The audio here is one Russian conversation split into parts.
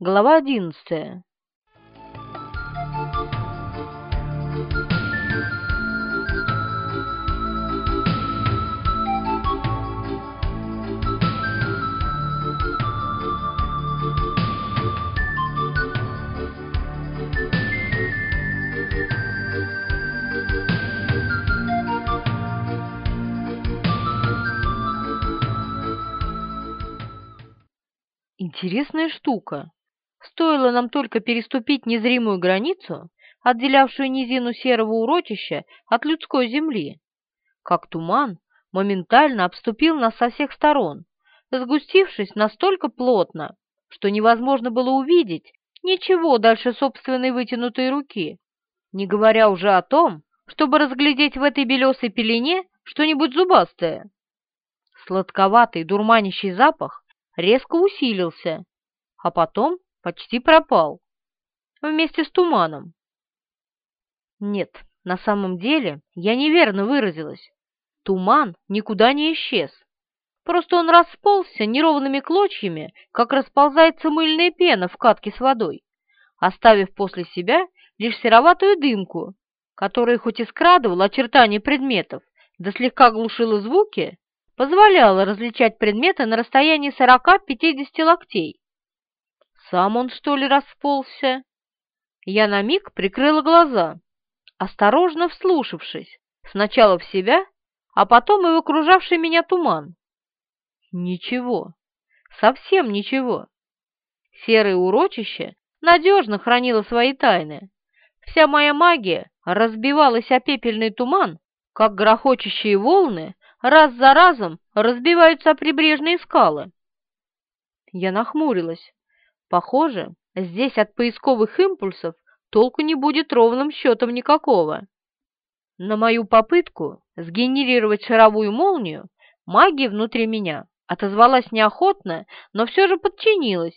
Глава одиннадцатая. Интересная штука. Стоило нам только переступить незримую границу, отделявшую низину серого урочища от людской земли, как туман моментально обступил нас со всех сторон, сгустившись настолько плотно, что невозможно было увидеть ничего дальше собственной вытянутой руки, не говоря уже о том, чтобы разглядеть в этой белесой пелене что-нибудь зубастое. Сладковатый дурманящий запах резко усилился, а потом почти пропал, вместе с туманом. Нет, на самом деле я неверно выразилась. Туман никуда не исчез. Просто он расползся неровными клочьями, как расползается мыльная пена в катке с водой, оставив после себя лишь сероватую дымку, которая хоть и скрадывала очертания предметов, да слегка глушила звуки, позволяла различать предметы на расстоянии 40-50 локтей. Сам он, что ли, расползся? Я на миг прикрыла глаза, осторожно вслушавшись, сначала в себя, а потом и в окружавший меня туман. Ничего, совсем ничего. Серое урочище надежно хранило свои тайны. Вся моя магия разбивалась о пепельный туман, как грохочущие волны раз за разом разбиваются о прибрежные скалы. Я нахмурилась, Похоже, здесь от поисковых импульсов толку не будет ровным счетом никакого. На мою попытку сгенерировать шаровую молнию магия внутри меня отозвалась неохотно, но все же подчинилась,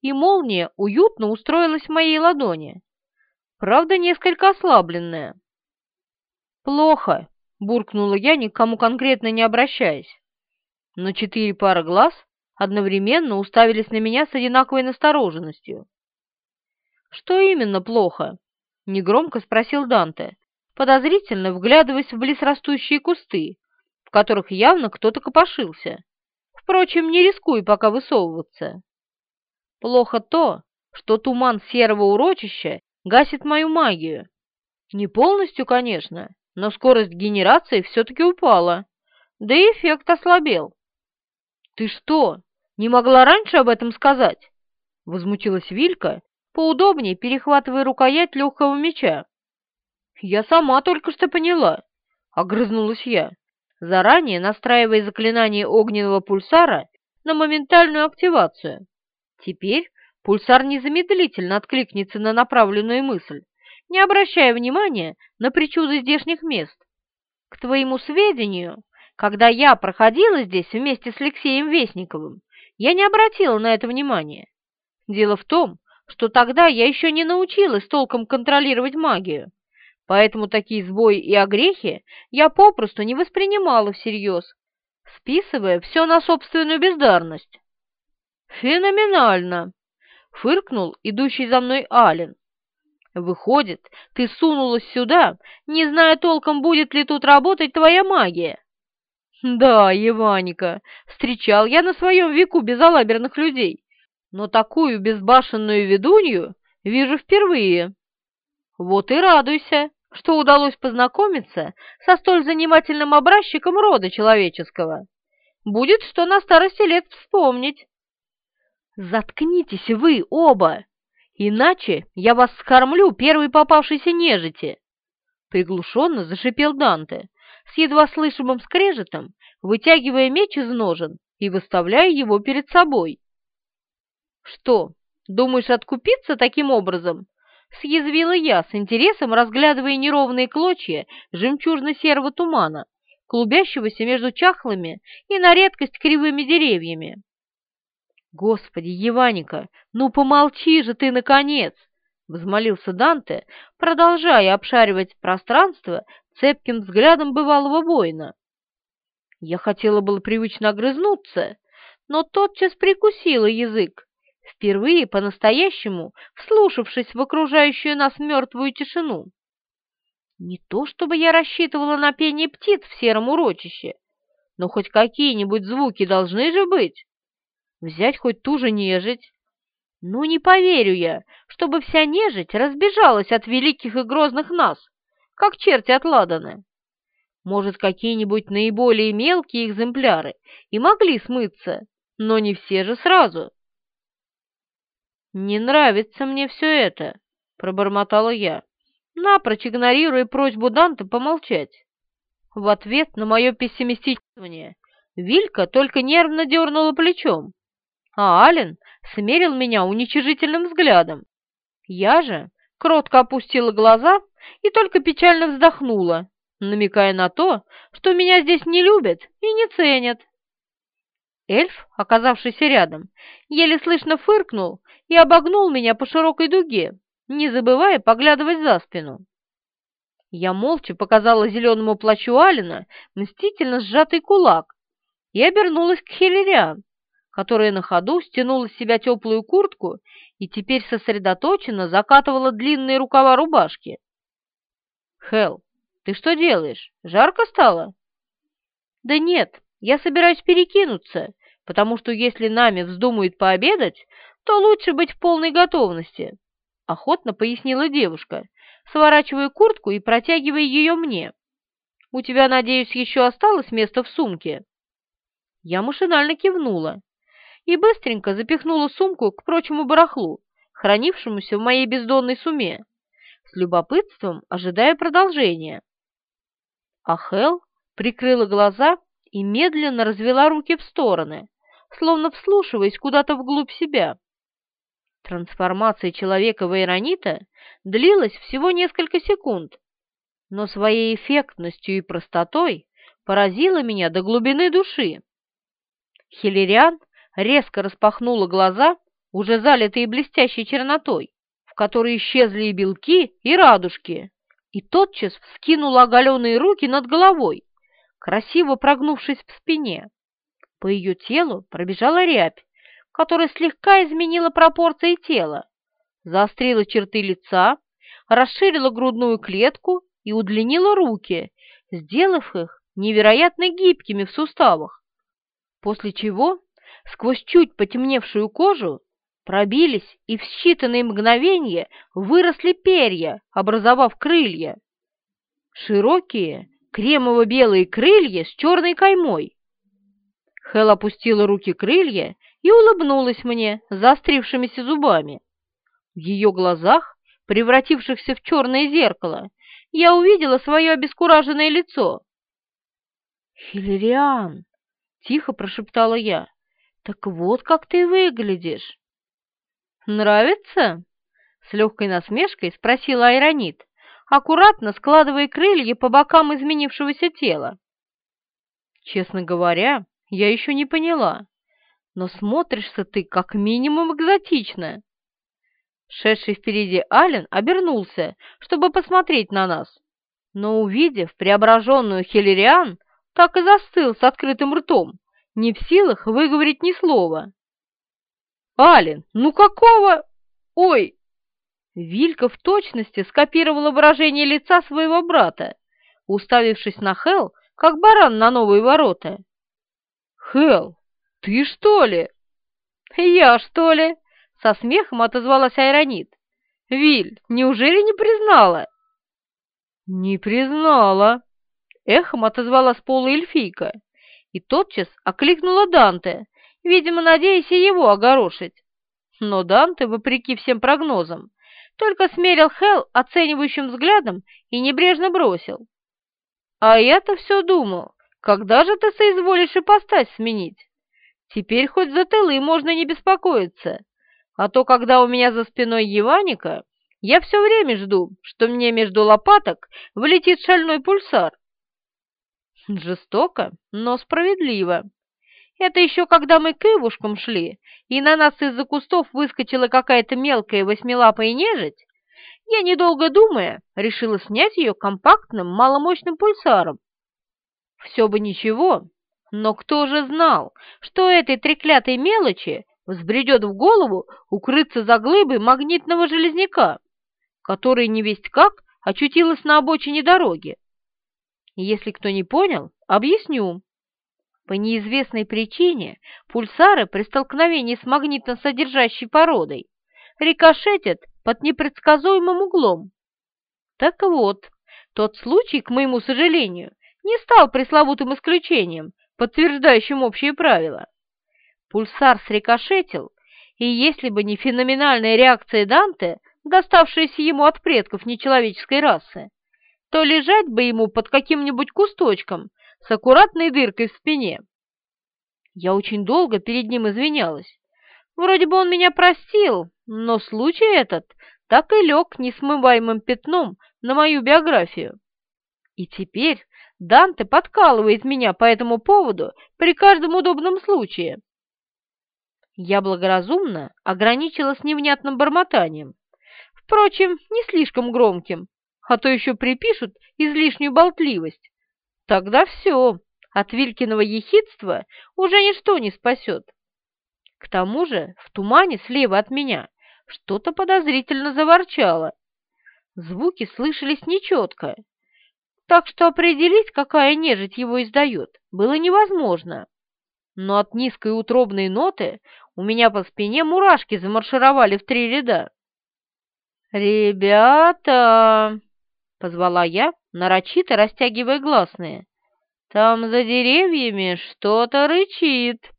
и молния уютно устроилась в моей ладони. Правда, несколько ослабленная. «Плохо», — буркнула я, никому конкретно не обращаясь. Но четыре пары глаз одновременно уставились на меня с одинаковой настороженностью. «Что именно плохо?» — негромко спросил Данте, подозрительно вглядываясь в близрастущие кусты, в которых явно кто-то копошился. Впрочем, не рискуй пока высовываться. «Плохо то, что туман серого урочища гасит мою магию. Не полностью, конечно, но скорость генерации все-таки упала, да и эффект ослабел. «Ты что, не могла раньше об этом сказать?» — возмутилась Вилька, поудобнее перехватывая рукоять легкого меча. «Я сама только что поняла», — огрызнулась я, заранее настраивая заклинание огненного пульсара на моментальную активацию. Теперь пульсар незамедлительно откликнется на направленную мысль, не обращая внимания на причуды здешних мест. К твоему сведению, когда я проходила здесь вместе с Алексеем Вестниковым, я не обратила на это внимания. Дело в том, что тогда я еще не научилась толком контролировать магию, поэтому такие сбои и огрехи я попросту не воспринимала всерьез, списывая все на собственную бездарность. «Феноменально!» — фыркнул идущий за мной Ален. «Выходит, ты сунулась сюда, не зная толком, будет ли тут работать твоя магия. Да, Еваника, встречал я на своем веку безалаберных людей, но такую безбашенную ведунью вижу впервые. Вот и радуйся, что удалось познакомиться со столь занимательным образчиком рода человеческого. Будет что на старости лет вспомнить. Заткнитесь вы оба, иначе я вас скормлю первой попавшейся нежити. Приглушенно зашипел Данте с едва слышимым скрежетом, вытягивая меч из ножен и выставляя его перед собой. «Что, думаешь откупиться таким образом?» — съязвила я, с интересом разглядывая неровные клочья жемчужно-серого тумана, клубящегося между чахлыми и на редкость кривыми деревьями. «Господи, Еваника, ну помолчи же ты, наконец!» — взмолился Данте, продолжая обшаривать пространство цепким взглядом бывалого воина. Я хотела было привычно огрызнуться, но тотчас прикусила язык, впервые по-настоящему вслушавшись в окружающую нас мертвую тишину. Не то чтобы я рассчитывала на пение птиц в сером урочище, но хоть какие-нибудь звуки должны же быть. Взять хоть ту же нежить. Ну, не поверю я, чтобы вся нежить разбежалась от великих и грозных нас, как черти от ладана. Может, какие-нибудь наиболее мелкие экземпляры и могли смыться, но не все же сразу. «Не нравится мне все это», — пробормотала я напрочь игнорируя просьбу Данте помолчать. В ответ на мое пессимистичное Вилька только нервно дернула плечом, а Ален смерил меня уничижительным взглядом. Я же кротко опустила глаза и только печально вздохнула, намекая на то, что меня здесь не любят и не ценят. Эльф, оказавшийся рядом, еле слышно фыркнул и обогнул меня по широкой дуге, не забывая поглядывать за спину. Я молча показала зеленому плащу Алина мстительно сжатый кулак и обернулась к Хиллериан, которая на ходу стянула с себя теплую куртку и теперь сосредоточенно закатывала длинные рукава рубашки. «Хелл, ты что делаешь? Жарко стало?» «Да нет, я собираюсь перекинуться, потому что если нами вздумают пообедать, то лучше быть в полной готовности охотно пояснила девушка, сворачивая куртку и протягивая ее мне. «У тебя, надеюсь, еще осталось место в сумке?» Я машинально кивнула и быстренько запихнула сумку к прочему барахлу, хранившемуся в моей бездонной суме, с любопытством ожидая продолжения. А Хел прикрыла глаза и медленно развела руки в стороны, словно вслушиваясь куда-то вглубь себя. Трансформация человека в Иронита длилась всего несколько секунд, но своей эффектностью и простотой поразила меня до глубины души. Хиллериан резко распахнула глаза, уже залитые блестящей чернотой, в которой исчезли и белки, и радужки, и тотчас вскинула оголенные руки над головой, красиво прогнувшись в спине. По ее телу пробежала рябь, которая слегка изменила пропорции тела, заострила черты лица, расширила грудную клетку и удлинила руки, сделав их невероятно гибкими в суставах, после чего сквозь чуть потемневшую кожу пробились и в считанные мгновения выросли перья, образовав крылья. Широкие кремово-белые крылья с черной каймой. Хел опустила руки крылья и улыбнулась мне заострившимися зубами. В ее глазах, превратившихся в черное зеркало, я увидела свое обескураженное лицо. «Хиллериан!» — тихо прошептала я. «Так вот как ты выглядишь!» «Нравится?» — с легкой насмешкой спросила Айронит, аккуратно складывая крылья по бокам изменившегося тела. «Честно говоря, я еще не поняла, но смотришься ты как минимум экзотично. Шедший впереди Ален обернулся, чтобы посмотреть на нас, но, увидев преображенную Хиллериан, так и застыл с открытым ртом, не в силах выговорить ни слова. «Ален, ну какого... Ой!» Вилька в точности скопировала выражение лица своего брата, уставившись на Хел, как баран на новые ворота. «Хел, «Ты что ли?» «Я что ли?» — со смехом отозвалась Айронит. «Виль, неужели не признала?» «Не признала», — эхом отозвалась полуэльфийка и тотчас окликнула Данте, видимо, надеясь и его огорошить. Но Данте, вопреки всем прогнозам, только смерил Хел оценивающим взглядом и небрежно бросил. «А я-то все думал, когда же ты соизволишь ипостась сменить?» Теперь хоть за тылы можно не беспокоиться, а то, когда у меня за спиной Еваника, я все время жду, что мне между лопаток влетит шальной пульсар. Жестоко, но справедливо. Это еще когда мы к Ивушкам шли, и на нас из-за кустов выскочила какая-то мелкая восьмилапая нежить, я, недолго думая, решила снять ее компактным маломощным пульсаром. Все бы ничего, но кто же знал, что этой треклятой мелочи взбредет в голову укрыться за глыбой магнитного железняка, который невесть как очутилась на обочине дороги. Если кто не понял, объясню. По неизвестной причине пульсары при столкновении с магнитно содержащей породой рикошетят под непредсказуемым углом. Так вот, тот случай, к моему сожалению, не стал пресловутым исключением, подтверждающим общие правила. Пульсар срикошетил, и если бы не феноменальная реакция Данте, доставшаяся ему от предков нечеловеческой расы, то лежать бы ему под каким-нибудь кусточком с аккуратной дыркой в спине. Я очень долго перед ним извинялась. Вроде бы он меня простил, но случай этот так и лег несмываемым пятном на мою биографию. И теперь Данте подкалывает меня по этому поводу при каждом удобном случае. Я благоразумно ограничилась невнятным бормотанием, впрочем, не слишком громким, а то еще припишут излишнюю болтливость. Тогда все, от Вилькиного ехидства уже ничто не спасет. К тому же в тумане слева от меня что-то подозрительно заворчало. Звуки слышались нечетко, так что определить, какая нежить его издает, было невозможно. Но от низкой утробной ноты у меня по спине мурашки замаршировали в три ряда. «Ребята!» — позвала я, нарочито растягивая гласные. «Там за деревьями что-то рычит».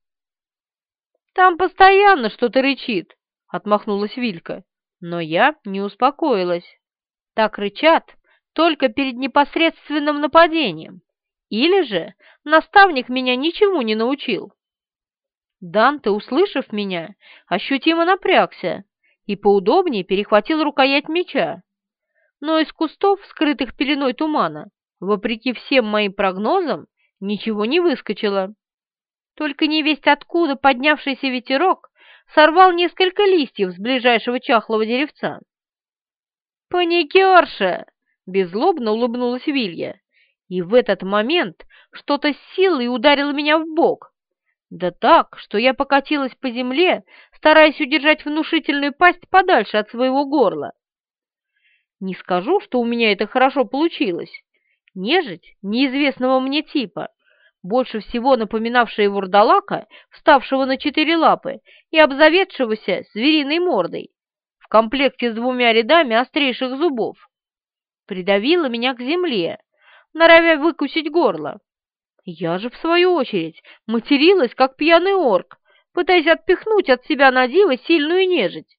«Там постоянно что-то рычит», — отмахнулась Вилька. Но я не успокоилась. Так рычат только перед непосредственным нападением. Или же наставник меня ничему не научил. Данте, услышав меня, ощутимо напрягся и поудобнее перехватил рукоять меча. Но из кустов, скрытых пеленой тумана, вопреки всем моим прогнозам, ничего не выскочило. Только невесть откуда поднявшийся ветерок сорвал несколько листьев с ближайшего чахлого деревца. «Паникерша!» — беззлобно улыбнулась Вилья. И в этот момент что-то с силой ударило меня в бок. Да так, что я покатилась по земле, стараясь удержать внушительную пасть подальше от своего горла. Не скажу, что у меня это хорошо получилось. Нежить неизвестного мне типа больше всего напоминавшая вурдалака, вставшего на четыре лапы и обзаведшегося звериной мордой, в комплекте с двумя рядами острейших зубов, придавила меня к земле, норовя выкусить горло. Я же, в свою очередь, материлась, как пьяный орк, пытаясь отпихнуть от себя на диво сильную нежить,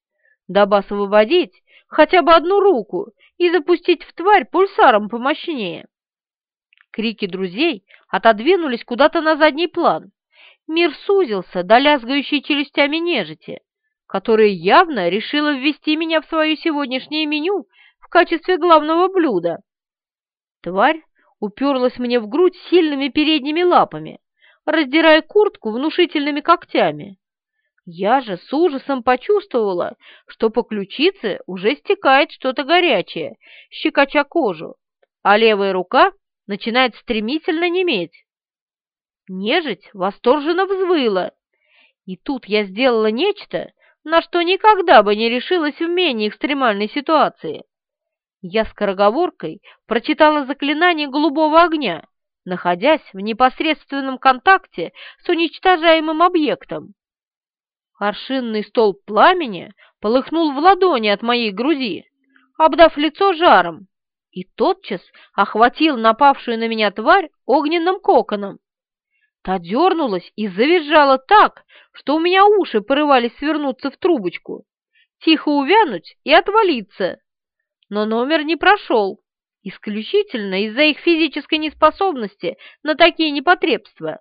дабы освободить хотя бы одну руку и запустить в тварь пульсаром помощнее. Крики друзей отодвинулись куда-то на задний план. Мир сузился до лязгающей челюстями нежити, которая явно решила ввести меня в свое сегодняшнее меню в качестве главного блюда. Тварь уперлась мне в грудь сильными передними лапами, раздирая куртку внушительными когтями. Я же с ужасом почувствовала, что по ключице уже стекает что-то горячее, щекоча кожу, а левая рука начинает стремительно неметь. Нежить восторженно взвыла, и тут я сделала нечто, на что никогда бы не решилась в менее экстремальной ситуации. Я скороговоркой прочитала заклинание голубого огня, находясь в непосредственном контакте с уничтожаемым объектом. Аршинный столб пламени полыхнул в ладони от моей груди, обдав лицо жаром и тотчас охватил напавшую на меня тварь огненным коконом. Та дернулась и завизжала так, что у меня уши порывались свернуться в трубочку, тихо увянуть и отвалиться. Но номер не прошел, исключительно из-за их физической неспособности на такие непотребства.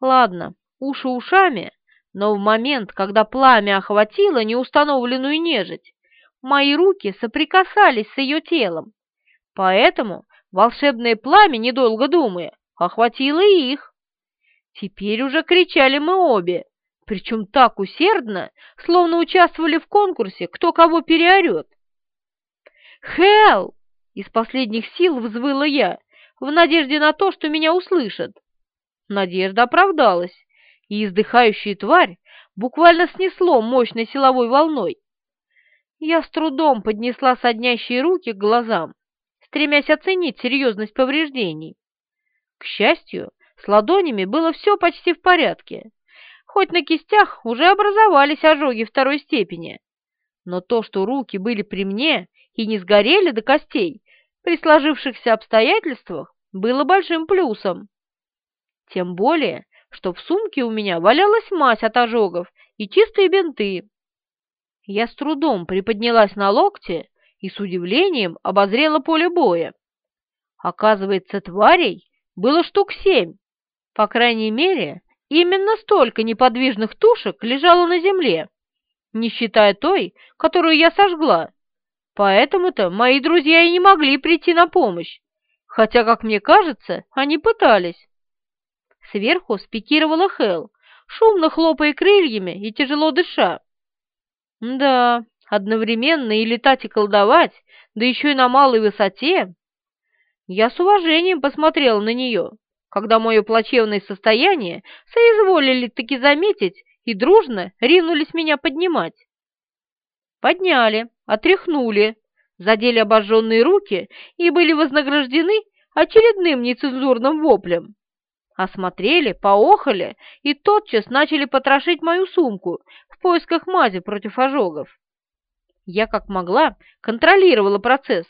Ладно, уши ушами, но в момент, когда пламя охватило неустановленную нежить, мои руки соприкасались с ее телом, Поэтому волшебное пламя, недолго думая, охватило их. Теперь уже кричали мы обе, причем так усердно, словно участвовали в конкурсе, кто кого переорет. «Хелл!» — из последних сил взвыла я, в надежде на то, что меня услышат. Надежда оправдалась, и издыхающая тварь буквально снесло мощной силовой волной. Я с трудом поднесла соднящие руки к глазам, стремясь оценить серьезность повреждений. К счастью, с ладонями было все почти в порядке, хоть на кистях уже образовались ожоги второй степени. Но то, что руки были при мне и не сгорели до костей, при сложившихся обстоятельствах, было большим плюсом. Тем более, что в сумке у меня валялась мазь от ожогов и чистые бинты. Я с трудом приподнялась на локте и с удивлением обозрела поле боя. Оказывается, тварей было штук семь. По крайней мере, именно столько неподвижных тушек лежало на земле, не считая той, которую я сожгла. Поэтому-то мои друзья и не могли прийти на помощь, хотя, как мне кажется, они пытались. Сверху спикировала Хел, шумно хлопая крыльями и тяжело дыша. Да, одновременно и летать, и колдовать, да еще и на малой высоте. Я с уважением посмотрела на нее, когда мое плачевное состояние соизволили таки заметить и дружно ринулись меня поднимать. Подняли, отряхнули, задели обожженные руки и были вознаграждены очередным нецензурным воплем. Осмотрели, поохали и тотчас начали потрошить мою сумку в поисках мази против ожогов. Я как могла контролировала процесс,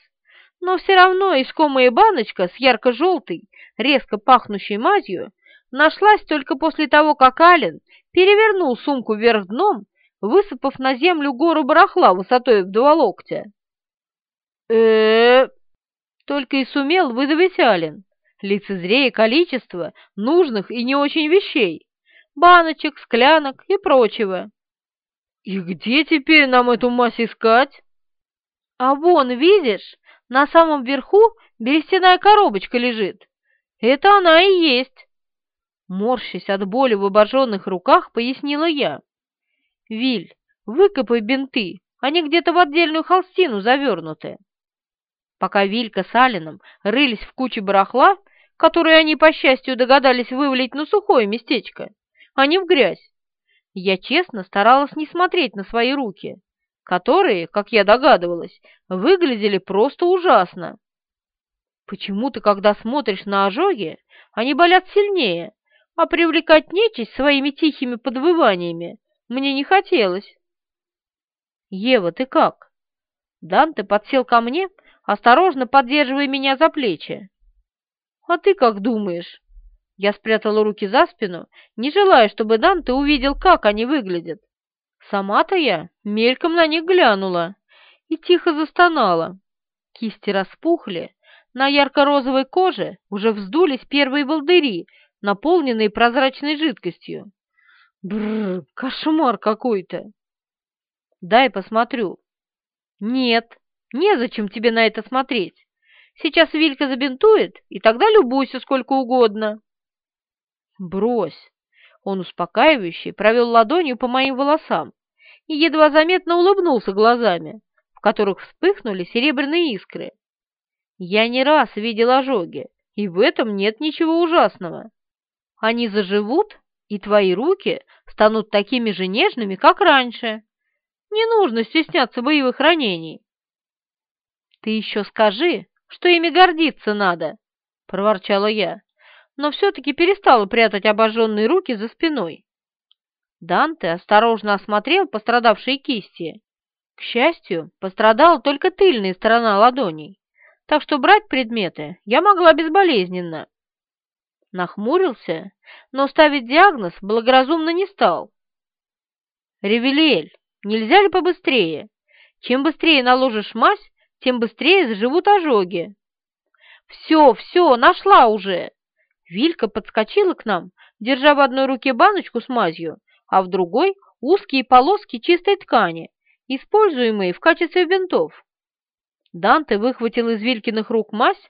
но все равно искомая баночка с ярко-желтой, резко пахнущей мазью нашлась только после того, как Ален перевернул сумку вверх дном, высыпав на землю гору барахла высотой в два локтя. э только и сумел выдавить Ален, лицезрея количество нужных и не очень вещей, баночек, склянок и прочего. «И где теперь нам эту мазь искать?» «А вон, видишь, на самом верху берестяная коробочка лежит. Это она и есть!» Морщась от боли в обожженных руках, пояснила я. «Виль, выкопай бинты, они где-то в отдельную холстину завернуты». Пока Вилька с Алином рылись в куче барахла, которую они, по счастью, догадались вывалить на сухое местечко, а не в грязь, я честно старалась не смотреть на свои руки, которые, как я догадывалась, выглядели просто ужасно. Почему-то, когда смотришь на ожоги, они болят сильнее, а привлекать нечисть своими тихими подвываниями мне не хотелось. «Ева, ты как?» Данте подсел ко мне, осторожно поддерживая меня за плечи. «А ты как думаешь?» Я спрятала руки за спину, не желая, чтобы Данте увидел, как они выглядят. Сама-то я мельком на них глянула и тихо застонала. Кисти распухли, на ярко-розовой коже уже вздулись первые волдыри, наполненные прозрачной жидкостью. Бррр, кошмар какой-то! Дай посмотрю. Нет, незачем тебе на это смотреть. Сейчас Вилька забинтует, и тогда любуйся сколько угодно. Брось. Он успокаивающе провел ладонью по моим волосам и едва заметно улыбнулся глазами, в которых вспыхнули серебряные искры. Я не раз видел ожоги, и в этом нет ничего ужасного. Они заживут, и твои руки станут такими же нежными, как раньше. Не нужно стесняться боевых ранений. Ты еще скажи, что ими гордиться надо, — проворчала я но все-таки перестала прятать обожженные руки за спиной. Данте осторожно осмотрел пострадавшие кисти. К счастью, пострадала только тыльная сторона ладоней, так что брать предметы я могла безболезненно. Нахмурился, но ставить диагноз благоразумно не стал. «Ревелиэль, нельзя ли побыстрее? Чем быстрее наложишь мазь, тем быстрее заживут ожоги». «Все, все, нашла уже!» Вилька подскочила к нам, держа в одной руке баночку с мазью, а в другой — узкие полоски чистой ткани, используемые в качестве бинтов. Данте выхватил из Вилькиных рук мазь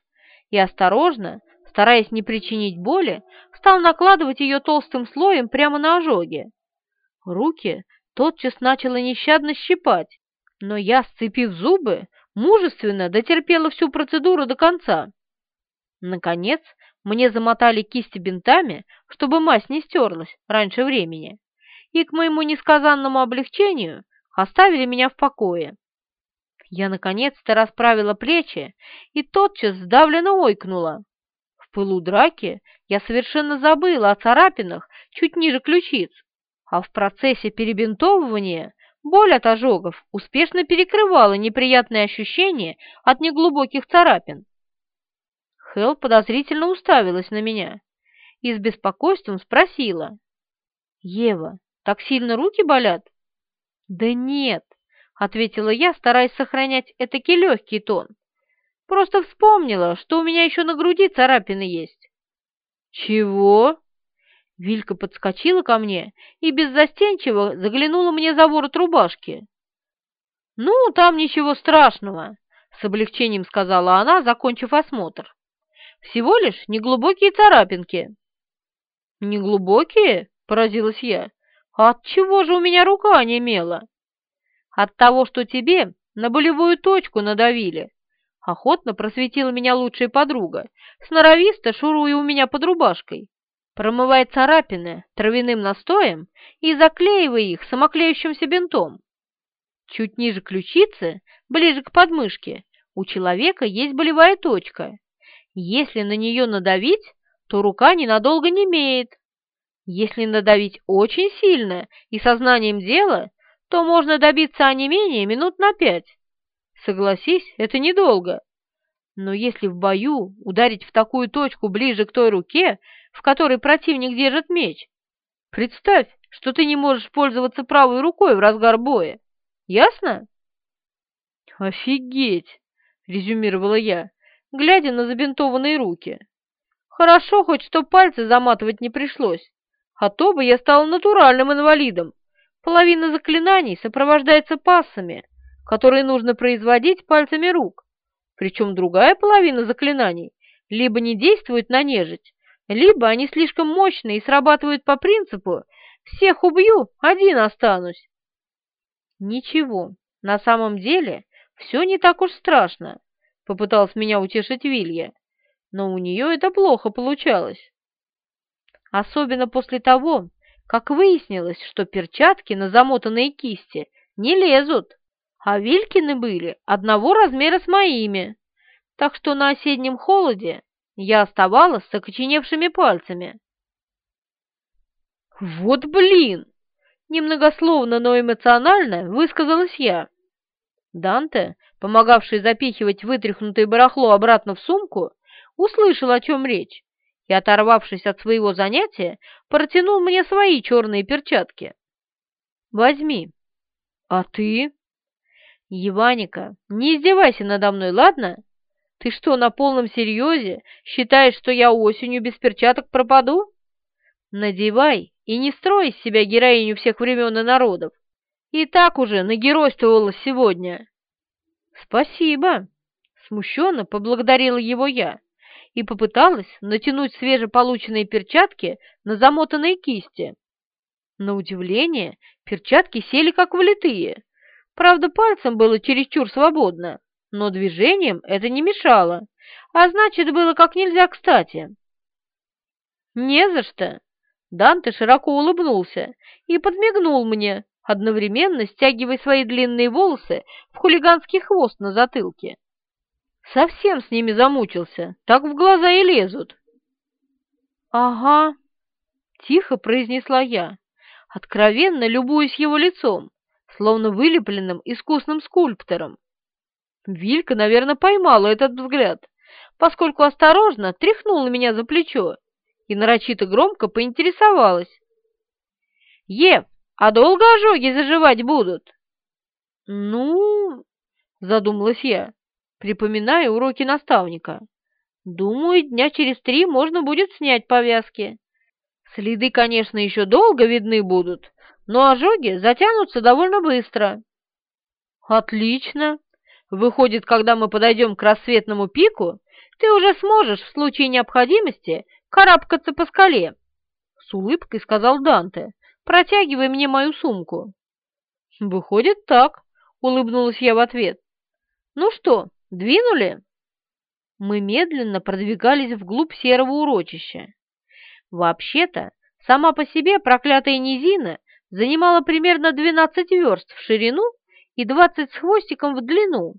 и осторожно, стараясь не причинить боли, стал накладывать ее толстым слоем прямо на ожоги. Руки тотчас начало нещадно щипать, но я, сцепив зубы, мужественно дотерпела всю процедуру до конца. Наконец, мне замотали кисти бинтами, чтобы мазь не стерлась раньше времени, и, к моему несказанному облегчению, оставили меня в покое. Я наконец-то расправила плечи и тотчас сдавленно ойкнула. В пылу драки я совершенно забыла о царапинах чуть ниже ключиц, а в процессе перебинтовывания боль от ожогов успешно перекрывала неприятные ощущения от неглубоких царапин. Хелл подозрительно уставилась на меня и с беспокойством спросила. «Ева, так сильно руки болят?» «Да нет», — ответила я, стараясь сохранять этакий легкий тон. «Просто вспомнила, что у меня еще на груди царапины есть». «Чего?» Вилька подскочила ко мне и беззастенчиво заглянула мне за ворот рубашки. «Ну, там ничего страшного», — с облегчением сказала она, закончив осмотр. «Всего лишь неглубокие царапинки». «Неглубокие?» — поразилась я. «А от чего же у меня рука немела?» «От того, что тебе на болевую точку надавили», — охотно просветила меня лучшая подруга, сноровисто шуруя у меня под рубашкой. Промывай царапины травяным настоем и заклеивай их самоклеющимся бинтом. Чуть ниже ключицы, ближе к подмышке, у человека есть болевая точка. Если на нее надавить, то рука ненадолго не имеет. Если надавить очень сильно и сознанием дела, то можно добиться онемения минут на пять. Согласись, это недолго. Но если в бою ударить в такую точку ближе к той руке, в которой противник держит меч. Представь, что ты не можешь пользоваться правой рукой в разгар боя. Ясно? Офигеть, резюмировала я, глядя на забинтованные руки. Хорошо хоть, что пальцы заматывать не пришлось, а то бы я стал натуральным инвалидом. Половина заклинаний сопровождается пассами, которые нужно производить пальцами рук. Причем другая половина заклинаний либо не действует на нежить, либо они слишком мощные и срабатывают по принципу «всех убью, один останусь». Ничего, на самом деле все не так уж страшно, попыталась меня утешить Вилья, но у нее это плохо получалось. Особенно после того, как выяснилось, что перчатки на замотанные кисти не лезут, а Вилькины были одного размера с моими, так что на осеннем холоде я оставалась с окоченевшими пальцами. «Вот блин!» — немногословно, но эмоционально высказалась я. Данте, помогавший запихивать вытряхнутое барахло обратно в сумку, услышал, о чем речь, и, оторвавшись от своего занятия, протянул мне свои черные перчатки. «Возьми». «А ты?» «Еваника, не издевайся надо мной, ладно? Ты что, на полном серьезе считаешь, что я осенью без перчаток пропаду? Надевай и не строй из себя героиню всех времен и народов. И так уже нагеройствовала сегодня. Спасибо. Смущенно поблагодарила его я и попыталась натянуть свежеполученные перчатки на замотанные кисти. На удивление, перчатки сели как влитые. Правда, пальцем было чересчур свободно но движением это не мешало, а значит, было как нельзя кстати. «Не за что!» Данте широко улыбнулся и подмигнул мне, одновременно стягивая свои длинные волосы в хулиганский хвост на затылке. Совсем с ними замучился, так в глаза и лезут. «Ага», — тихо произнесла я, откровенно любуясь его лицом, словно вылепленным искусным скульптором. Вилька, наверное, поймала этот взгляд, поскольку осторожно тряхнула меня за плечо и нарочито громко поинтересовалась. «Ев, а долго ожоги заживать будут?» «Ну...» — задумалась я, припоминая уроки наставника. «Думаю, дня через три можно будет снять повязки. Следы, конечно, еще долго видны будут, но ожоги затянутся довольно быстро». «Отлично!» Выходит, когда мы подойдем к рассветному пику, ты уже сможешь в случае необходимости карабкаться по скале. С улыбкой сказал Данте, протягивая мне мою сумку. Выходит так, улыбнулась я в ответ. Ну что, двинули? Мы медленно продвигались вглубь серого урочища. Вообще-то, сама по себе проклятая низина занимала примерно 12 верст в ширину и 20 с хвостиком в длину.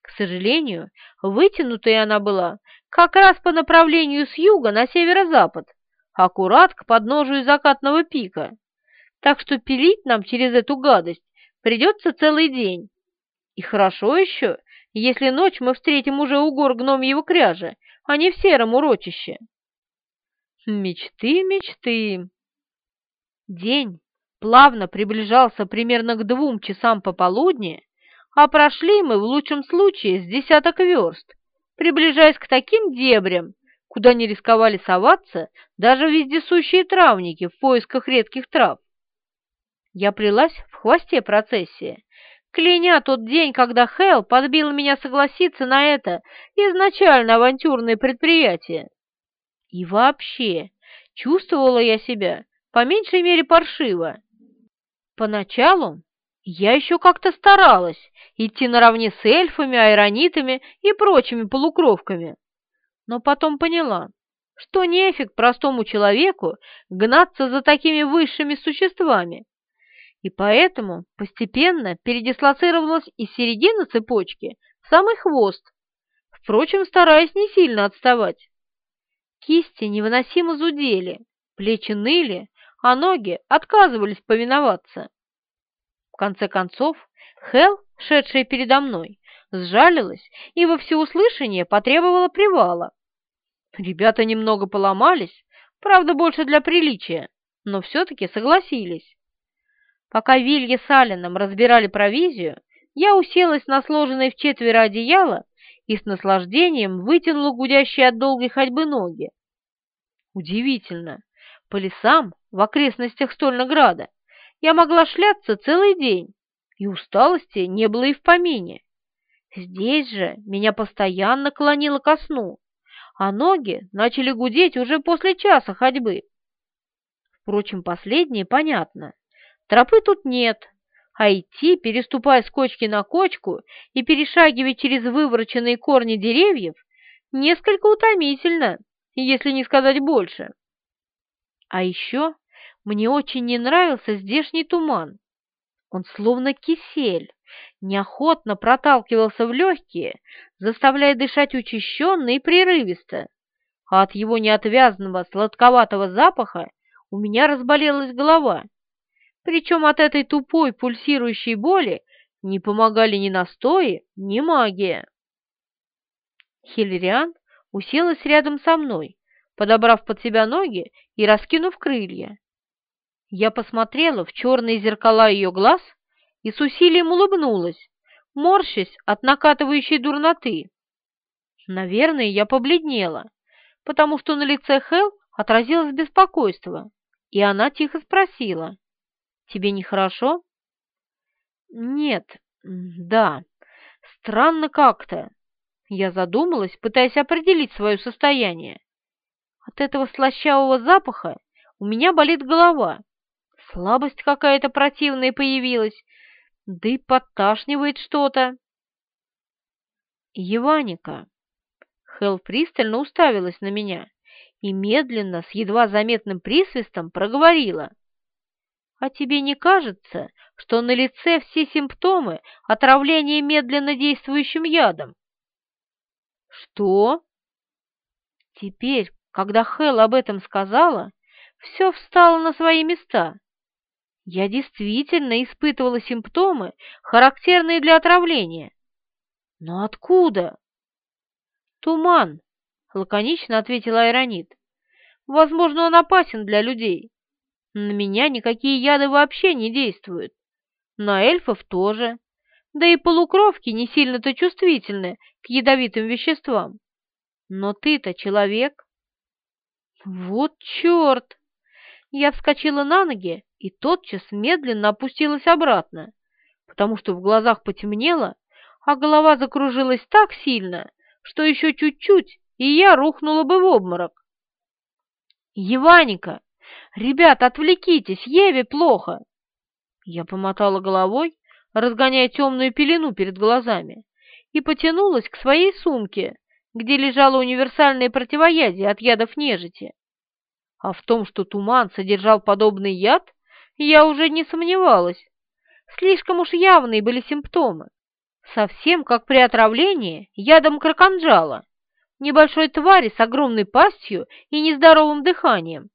К сожалению, вытянутая она была как раз по направлению с юга на северо-запад, аккурат к подножию закатного пика, так что пилить нам через эту гадость придется целый день. И хорошо еще, если ночь мы встретим уже у гор гномьего кряжа, а не в сером урочище. Мечты, мечты. День плавно приближался примерно к двум часам пополудни, а прошли мы в лучшем случае с десяток верст, приближаясь к таким дебрям, куда не рисковали соваться даже вездесущие травники в поисках редких трав. Я плелась в хвосте процессии, кляня тот день, когда Хелл подбил меня согласиться на это изначально авантюрное предприятие. И вообще, чувствовала я себя по меньшей мере паршиво. Поначалу я еще как-то старалась идти наравне с эльфами, айронитами и прочими полукровками, но потом поняла, что нефиг простому человеку гнаться за такими высшими существами, и поэтому постепенно передислоцировалась из середины цепочки в самый хвост, впрочем, стараясь не сильно отставать. Кисти невыносимо зудели, плечи ныли, а ноги отказывались повиноваться. В конце концов, Хел, шедшая передо мной, сжалилась и во всеуслышание потребовала привала. Ребята немного поломались, правда, больше для приличия, но все-таки согласились. Пока Вилья с Алином разбирали провизию, я уселась на сложенное в четверо одеяло и с наслаждением вытянула гудящие от долгой ходьбы ноги. Удивительно, по лесам в окрестностях Стольнограда я могла шляться целый день, и усталости не было и в помине. Здесь же меня постоянно клонило ко сну, а ноги начали гудеть уже после часа ходьбы. Впрочем, последнее понятно. Тропы тут нет, а идти, переступая с кочки на кочку и перешагивая через вывороченные корни деревьев, несколько утомительно, если не сказать больше. А еще мне очень не нравился здешний туман. Он словно кисель, неохотно проталкивался в легкие, заставляя дышать учащенно и прерывисто, а от его неотвязного сладковатого запаха у меня разболелась голова. Причем от этой тупой пульсирующей боли не помогали ни настои, ни магия. Хиллериан уселась рядом со мной, подобрав под себя ноги и раскинув крылья. Я посмотрела в черные зеркала ее глаз и с усилием улыбнулась, морщась от накатывающей дурноты. Наверное, я побледнела, потому что на лице Хел отразилось беспокойство, и она тихо спросила. Тебе нехорошо?» «Нет, да, странно как-то». Я задумалась, пытаясь определить свое состояние. От этого слащавого запаха у меня болит голова. Слабость какая-то противная появилась, да и подташнивает что-то. Еваника. Хелл пристально уставилась на меня и медленно, с едва заметным присвистом проговорила. А тебе не кажется, что на лице все симптомы отравления медленно действующим ядом? Что? Теперь, когда Хел об этом сказала, все встало на свои места. Я действительно испытывала симптомы, характерные для отравления. Но откуда? Туман, лаконично ответила Айронит. Возможно, он опасен для людей. На меня никакие яды вообще не действуют. На эльфов тоже. Да и полукровки не сильно-то чувствительны к ядовитым веществам. Но ты-то человек. Вот черт! Я вскочила на ноги и тотчас медленно опустилась обратно, потому что в глазах потемнело, а голова закружилась так сильно, что еще чуть-чуть, и я рухнула бы в обморок. «Еваника, «Ребят, отвлекитесь, Еве плохо!» Я помотала головой, разгоняя темную пелену перед глазами, и потянулась к своей сумке, где лежало универсальное противоядие от ядов нежити. А в том, что туман содержал подобный яд, я уже не сомневалась. Слишком уж явные были симптомы. Совсем как при отравлении ядом краканджала, небольшой твари с огромной пастью и нездоровым дыханием.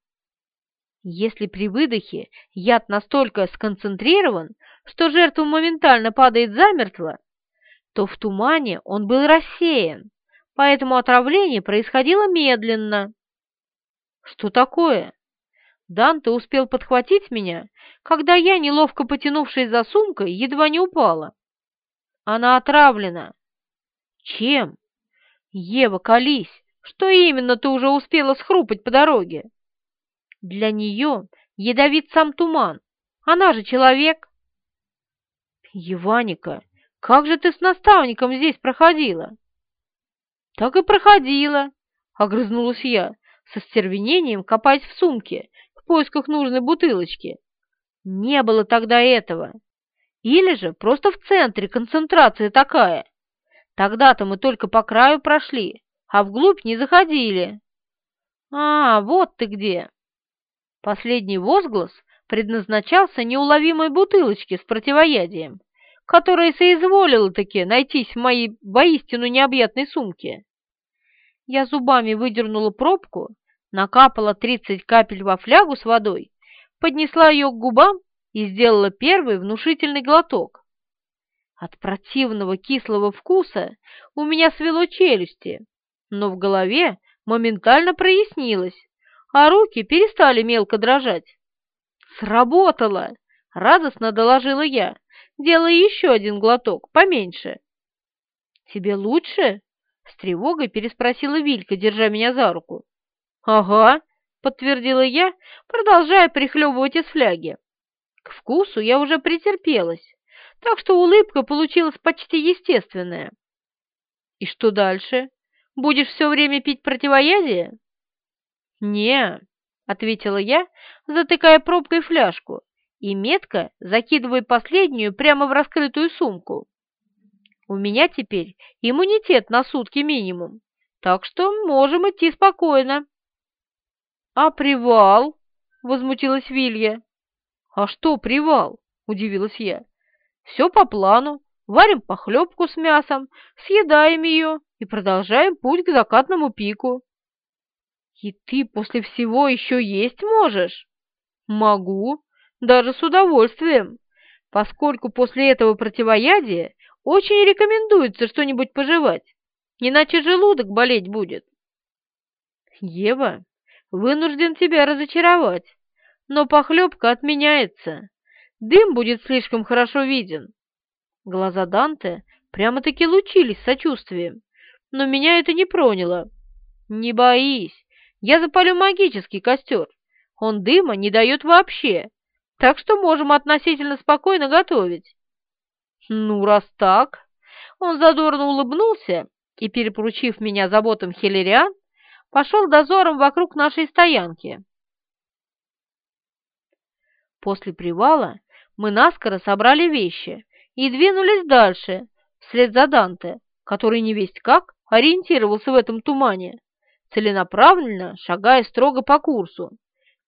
Если при выдохе яд настолько сконцентрирован, что жертва моментально падает замертво, то в тумане он был рассеян, поэтому отравление происходило медленно. Что такое? Данте успел подхватить меня, когда я, неловко потянувшись за сумкой, едва не упала. Она отравлена. Чем? Ева, колись, что именно ты уже успела схрупать по дороге? Для нее ядовит сам туман, она же человек. Еваника, как же ты с наставником здесь проходила? Так и проходила, огрызнулась я, со стервенением копаясь в сумке в поисках нужной бутылочки. Не было тогда этого. Или же просто в центре концентрация такая. Тогда-то мы только по краю прошли, а вглубь не заходили. А, вот ты где. Последний возглас предназначался неуловимой бутылочке с противоядием, которая соизволила-таки найтись в моей воистину необъятной сумке. Я зубами выдернула пробку, накапала тридцать капель во флягу с водой, поднесла ее к губам и сделала первый внушительный глоток. От противного кислого вкуса у меня свело челюсти, но в голове моментально прояснилось, а руки перестали мелко дрожать. «Сработало!» — радостно доложила я, делая еще один глоток, поменьше. «Тебе лучше?» — с тревогой переспросила Вилька, держа меня за руку. «Ага», — подтвердила я, продолжая прихлебывать из фляги. К вкусу я уже претерпелась, так что улыбка получилась почти естественная. «И что дальше? Будешь все время пить противоядие?» «Не», — ответила я, затыкая пробкой фляжку и метко закидывая последнюю прямо в раскрытую сумку. «У меня теперь иммунитет на сутки минимум, так что можем идти спокойно». «А привал?» — возмутилась Вилья. «А что привал?» — удивилась я. «Все по плану. Варим похлебку с мясом, съедаем ее и продолжаем путь к закатному пику». «И ты после всего еще есть можешь?» «Могу, даже с удовольствием, поскольку после этого противоядия очень рекомендуется что-нибудь пожевать, иначе желудок болеть будет». «Ева, вынужден тебя разочаровать но похлебка отменяется. Дым будет слишком хорошо виден. Глаза Данте прямо-таки лучились сочувствием, но меня это не проняло. Не боись, я запалю магический костер. Он дыма не дает вообще, так что можем относительно спокойно готовить. Ну, раз так... Он задорно улыбнулся и, перепоручив меня заботам хелериан, пошел дозором вокруг нашей стоянки. После привала мы наскоро собрали вещи и двинулись дальше, вслед за Данте, который не весть как ориентировался в этом тумане, целенаправленно шагая строго по курсу,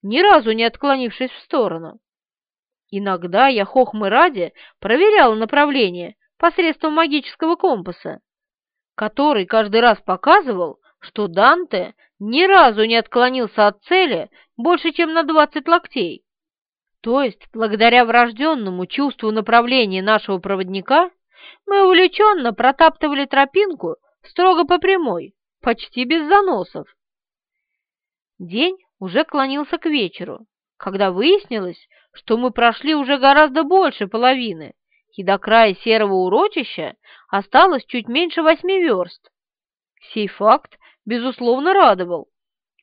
ни разу не отклонившись в сторону. Иногда я хохмы ради проверяла направление посредством магического компаса, который каждый раз показывал, что Данте ни разу не отклонился от цели больше, чем на двадцать локтей. То есть, благодаря врожденному чувству направления нашего проводника, мы увлеченно протаптывали тропинку строго по прямой, почти без заносов. День уже клонился к вечеру, когда выяснилось, что мы прошли уже гораздо больше половины, и до края серого урочища осталось чуть меньше восьми верст. Сей факт, безусловно, радовал,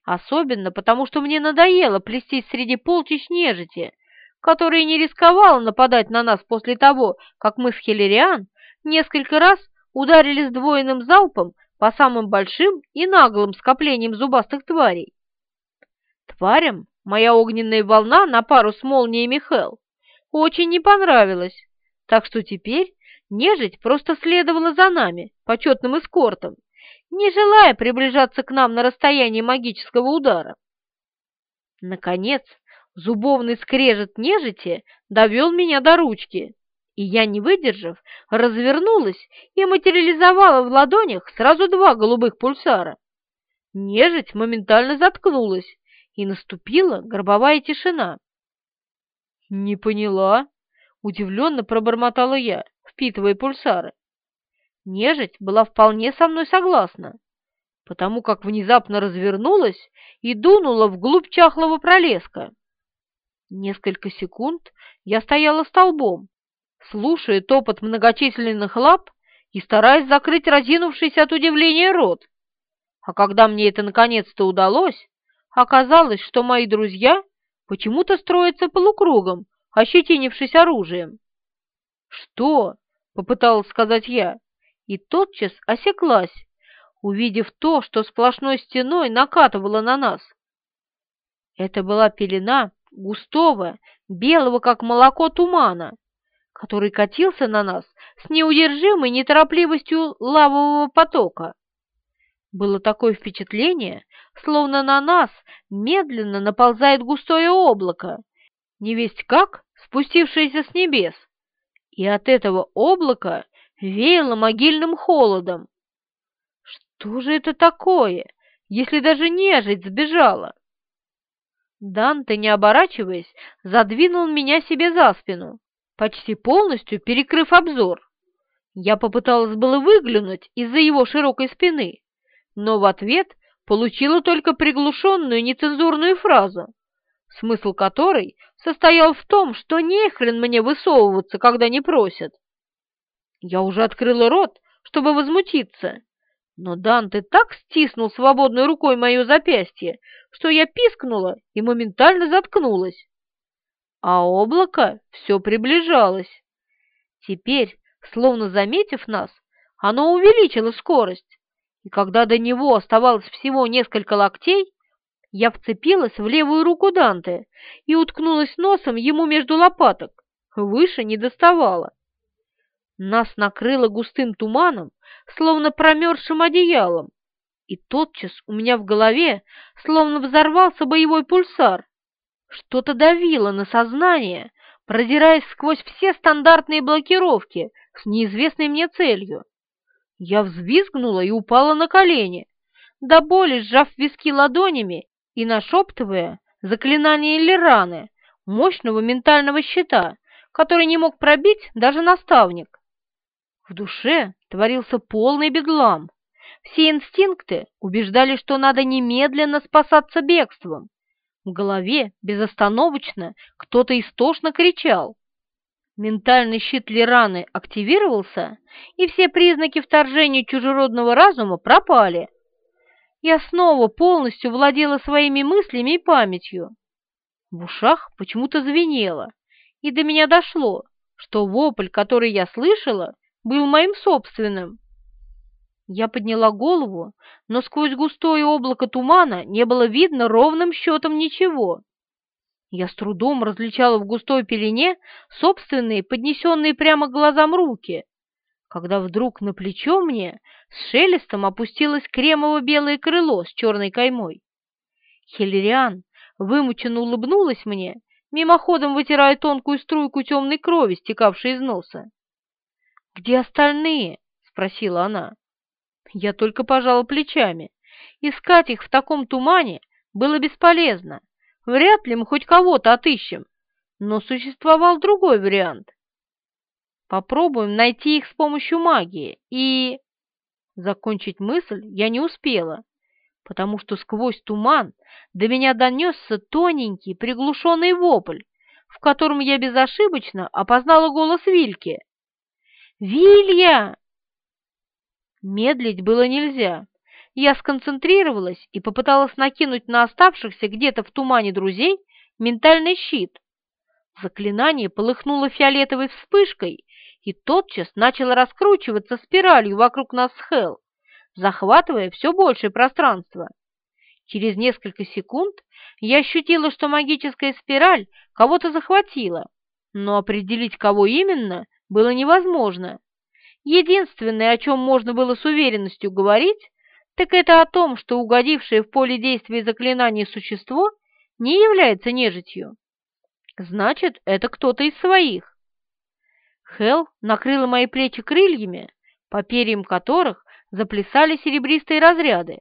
особенно потому, что мне надоело плестись среди полчищ нежити, который не рисковал нападать на нас после того, как мы с Хиллериан несколько раз ударили сдвоенным залпом по самым большим и наглым скоплениям зубастых тварей. Тварям моя огненная волна на пару с молниями Хелл очень не понравилась, так что теперь нежить просто следовала за нами, почетным эскортом, не желая приближаться к нам на расстояние магического удара. Наконец, Зубовный скрежет нежити довел меня до ручки, и я, не выдержав, развернулась и материализовала в ладонях сразу два голубых пульсара. Нежить моментально заткнулась, и наступила гробовая тишина. «Не поняла», — удивленно пробормотала я, впитывая пульсары. Нежить была вполне со мной согласна, потому как внезапно развернулась и дунула вглубь чахлого пролеска. Несколько секунд я стояла столбом, слушая топот многочисленных лап и стараясь закрыть разинувшийся от удивления рот. А когда мне это наконец-то удалось, оказалось, что мои друзья почему-то строятся полукругом, ощетинившись оружием. «Что?» — попыталась сказать я, и тотчас осеклась, увидев то, что сплошной стеной накатывало на нас. Это была пелена густого, белого, как молоко, тумана, который катился на нас с неудержимой неторопливостью лавового потока. Было такое впечатление, словно на нас медленно наползает густое облако, невесть как спустившееся с небес, и от этого облака веяло могильным холодом. Что же это такое, если даже нежить сбежала? Данте, не оборачиваясь, задвинул меня себе за спину, почти полностью перекрыв обзор. Я попыталась было выглянуть из-за его широкой спины, но в ответ получила только приглушенную нецензурную фразу, смысл которой состоял в том, что не хрен мне высовываться, когда не просят. Я уже открыла рот, чтобы возмутиться, но Данте так стиснул свободной рукой мое запястье, что я пискнула и моментально заткнулась. А облако все приближалось. Теперь, словно заметив нас, оно увеличило скорость, и когда до него оставалось всего несколько локтей, я вцепилась в левую руку Данте и уткнулась носом ему между лопаток, выше не доставала. Нас накрыло густым туманом, словно промерзшим одеялом, и тотчас у меня в голове словно взорвался боевой пульсар. Что-то давило на сознание, продираясь сквозь все стандартные блокировки с неизвестной мне целью. Я взвизгнула и упала на колени, до боли сжав виски ладонями и нашептывая заклинание Лираны, мощного ментального щита, который не мог пробить даже наставник. В душе творился полный бедлам. Все инстинкты убеждали, что надо немедленно спасаться бегством. В голове безостановочно кто-то истошно кричал. Ментальный щит Лираны активировался, и все признаки вторжения чужеродного разума пропали. Я снова полностью владела своими мыслями и памятью. В ушах почему-то звенело, и до меня дошло, что вопль, который я слышала, был моим собственным. Я подняла голову, но сквозь густое облако тумана не было видно ровным счетом ничего. Я с трудом различала в густой пелене собственные, поднесенные прямо к глазам руки, когда вдруг на плечо мне с шелестом опустилось кремово-белое крыло с черной каймой. Хиллериан вымученно улыбнулась мне, мимоходом вытирая тонкую струйку темной крови, стекавшей из носа. «Где остальные?» — спросила она. Я только пожала плечами. Искать их в таком тумане было бесполезно. Вряд ли мы хоть кого-то отыщем. Но существовал другой вариант. Попробуем найти их с помощью магии и... Закончить мысль я не успела, потому что сквозь туман до меня донесся тоненький приглушенный вопль, в котором я безошибочно опознала голос Вильки. «Вилья!» Медлить было нельзя. Я сконцентрировалась и попыталась накинуть на оставшихся где-то в тумане друзей ментальный щит. Заклинание полыхнуло фиолетовой вспышкой и тотчас начало раскручиваться спиралью вокруг нас с Хелл, захватывая все большее пространство. Через несколько секунд я ощутила, что магическая спираль кого-то захватила, но определить, кого именно, было невозможно. Единственное, о чем можно было с уверенностью говорить, так это о том, что угодившее в поле действия заклинание существо не является нежитью. Значит, это кто-то из своих. Хел накрыла мои плечи крыльями, по перьям которых заплясали серебристые разряды,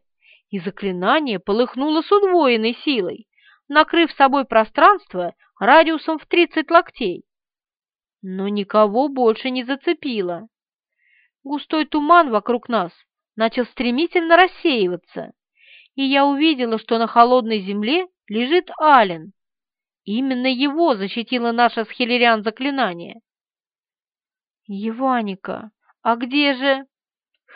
и заклинание полыхнуло с удвоенной силой, накрыв собой пространство радиусом в тридцать локтей. Но никого больше не зацепило. Густой туман вокруг нас начал стремительно рассеиваться, и я увидела, что на холодной земле лежит Ален. Именно его защитило наше с Хиллериан заклинание. «Еваника, а где же...»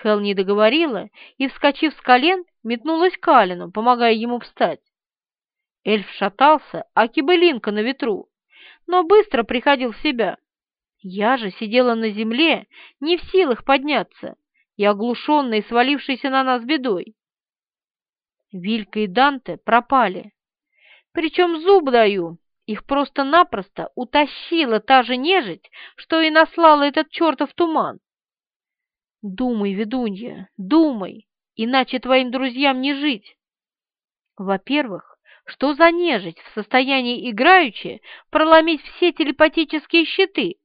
Хел не договорила и, вскочив с колен, метнулась к Алину, помогая ему встать. Эльф шатался, а кибелинка на ветру, но быстро приходил в себя. Я же сидела на земле, не в силах подняться, и оглушенной, свалившейся на нас бедой. Вилька и Данте пропали. Причем зуб даю, их просто-напросто утащила та же нежить, что и наслала этот чертов туман. Думай, ведунья, думай, иначе твоим друзьям не жить. Во-первых, что за нежить в состоянии играючи проломить все телепатические щиты,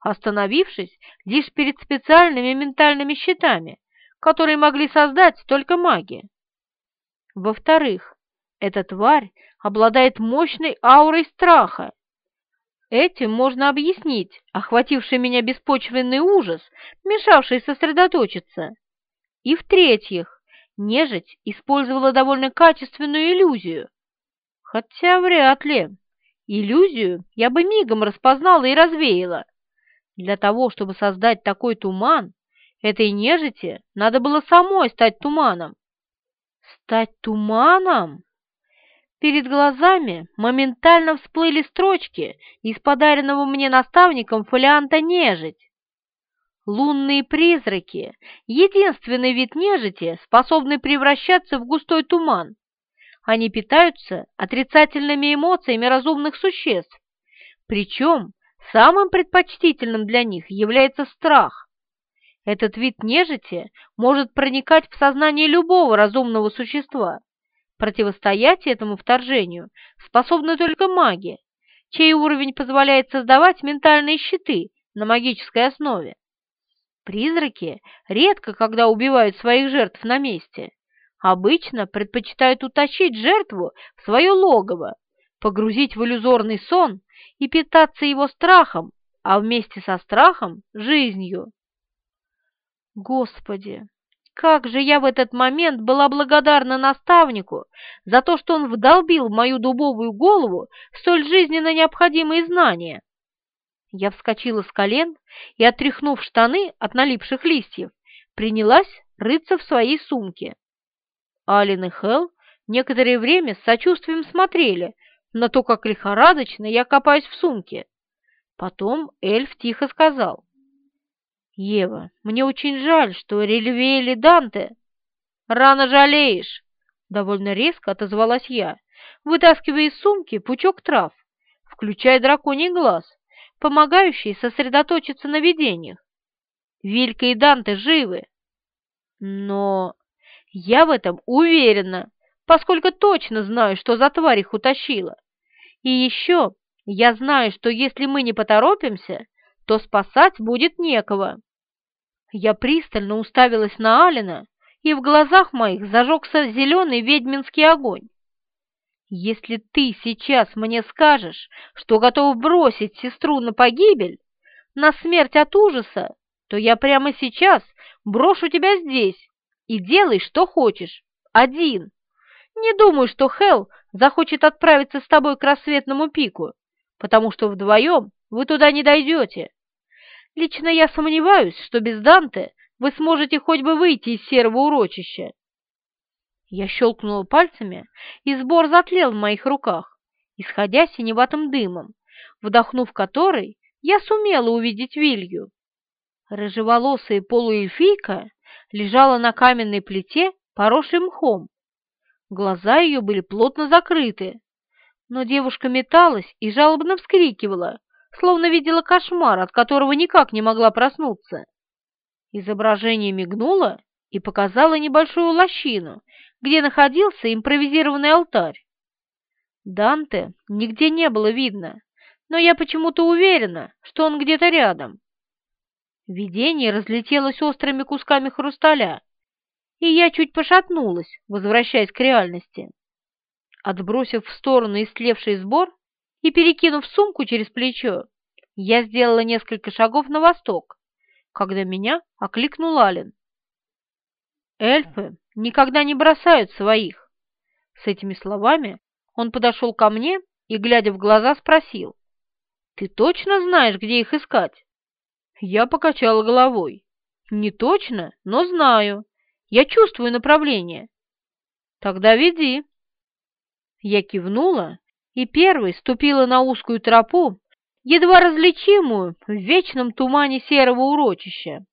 остановившись лишь перед специальными ментальными щитами, которые могли создать только маги? Во-вторых, эта тварь обладает мощной аурой страха. Этим можно объяснить охвативший меня беспочвенный ужас, мешавший сосредоточиться. И в-третьих, нежить использовала довольно качественную иллюзию. Хотя вряд ли. Иллюзию я бы мигом распознала и развеяла. Для того, чтобы создать такой туман, этой нежити надо было самой стать туманом. Стать туманом? Перед глазами моментально всплыли строчки из подаренного мне наставником фолианта «Нежить». Лунные призраки — единственный вид нежити, способный превращаться в густой туман. Они питаются отрицательными эмоциями разумных существ. Причем самым предпочтительным для них является страх. Этот вид нежити может проникать в сознание любого разумного существа. Противостоять этому вторжению способны только маги, чей уровень позволяет создавать ментальные щиты на магической основе. Призраки редко когда убивают своих жертв на месте. Обычно предпочитают утащить жертву в свое логово, погрузить в иллюзорный сон и питаться его страхом, а вместе со страхом – жизнью. Господи, как же я в этот момент была благодарна наставнику за то, что он вдолбил в мою дубовую голову столь жизненно необходимые знания. Я вскочила с колен и, отряхнув штаны от налипших листьев, принялась рыться в своей сумке. Алин и Хелл некоторое время с сочувствием смотрели на то, как лихорадочно я копаюсь в сумке. Потом эльф тихо сказал. «Ева, мне очень жаль, что Рельвейли Данте...» «Рано жалеешь!» — довольно резко отозвалась я, вытаскивая из сумки пучок трав, включая драконий глаз, помогающий сосредоточиться на видениях. Вилька и Данте живы. Но я в этом уверена, поскольку точно знаю, что за тварь их утащила. И еще я знаю, что если мы не поторопимся, то спасать будет некого. Я пристально уставилась на Алина, и в глазах моих зажегся зеленый ведьминский огонь. Если ты сейчас мне скажешь, что готов бросить сестру на погибель, на смерть от ужаса, то я прямо сейчас брошу тебя здесь и делай, что хочешь, один. Не думаю, что Хел захочет отправиться с тобой к рассветному пику, потому что вдвоем вы туда не дойдете. Лично я сомневаюсь, что без Данте вы сможете хоть бы выйти из серого урочища. Я щелкнула пальцами, и сбор затлел в моих руках, исходя синеватым дымом, вдохнув который, я сумела увидеть Вилью. Рыжеволосая полуэльфийка лежала на каменной плите, поросшей мхом. Глаза ее были плотно закрыты, но девушка металась и жалобно вскрикивала, словно видела кошмар, от которого никак не могла проснуться. Изображение мигнуло и показало небольшую лощину, где находился импровизированный алтарь. Данте нигде не было видно, но я почему-то уверена, что он где-то рядом. Видение разлетелось острыми кусками хрусталя, и я чуть пошатнулась, возвращаясь к реальности. Отбросив в сторону истлевший сбор и перекинув сумку через плечо, я сделала несколько шагов на восток, когда меня окликнул Ален. «Эльфы никогда не бросают своих!» С этими словами он подошел ко мне и, глядя в глаза, спросил. «Ты точно знаешь, где их искать?» Я покачала головой. «Не точно, но знаю. Я чувствую направление». «Тогда веди». Я кивнула и первой ступила на узкую тропу, едва различимую в вечном тумане серого урочища.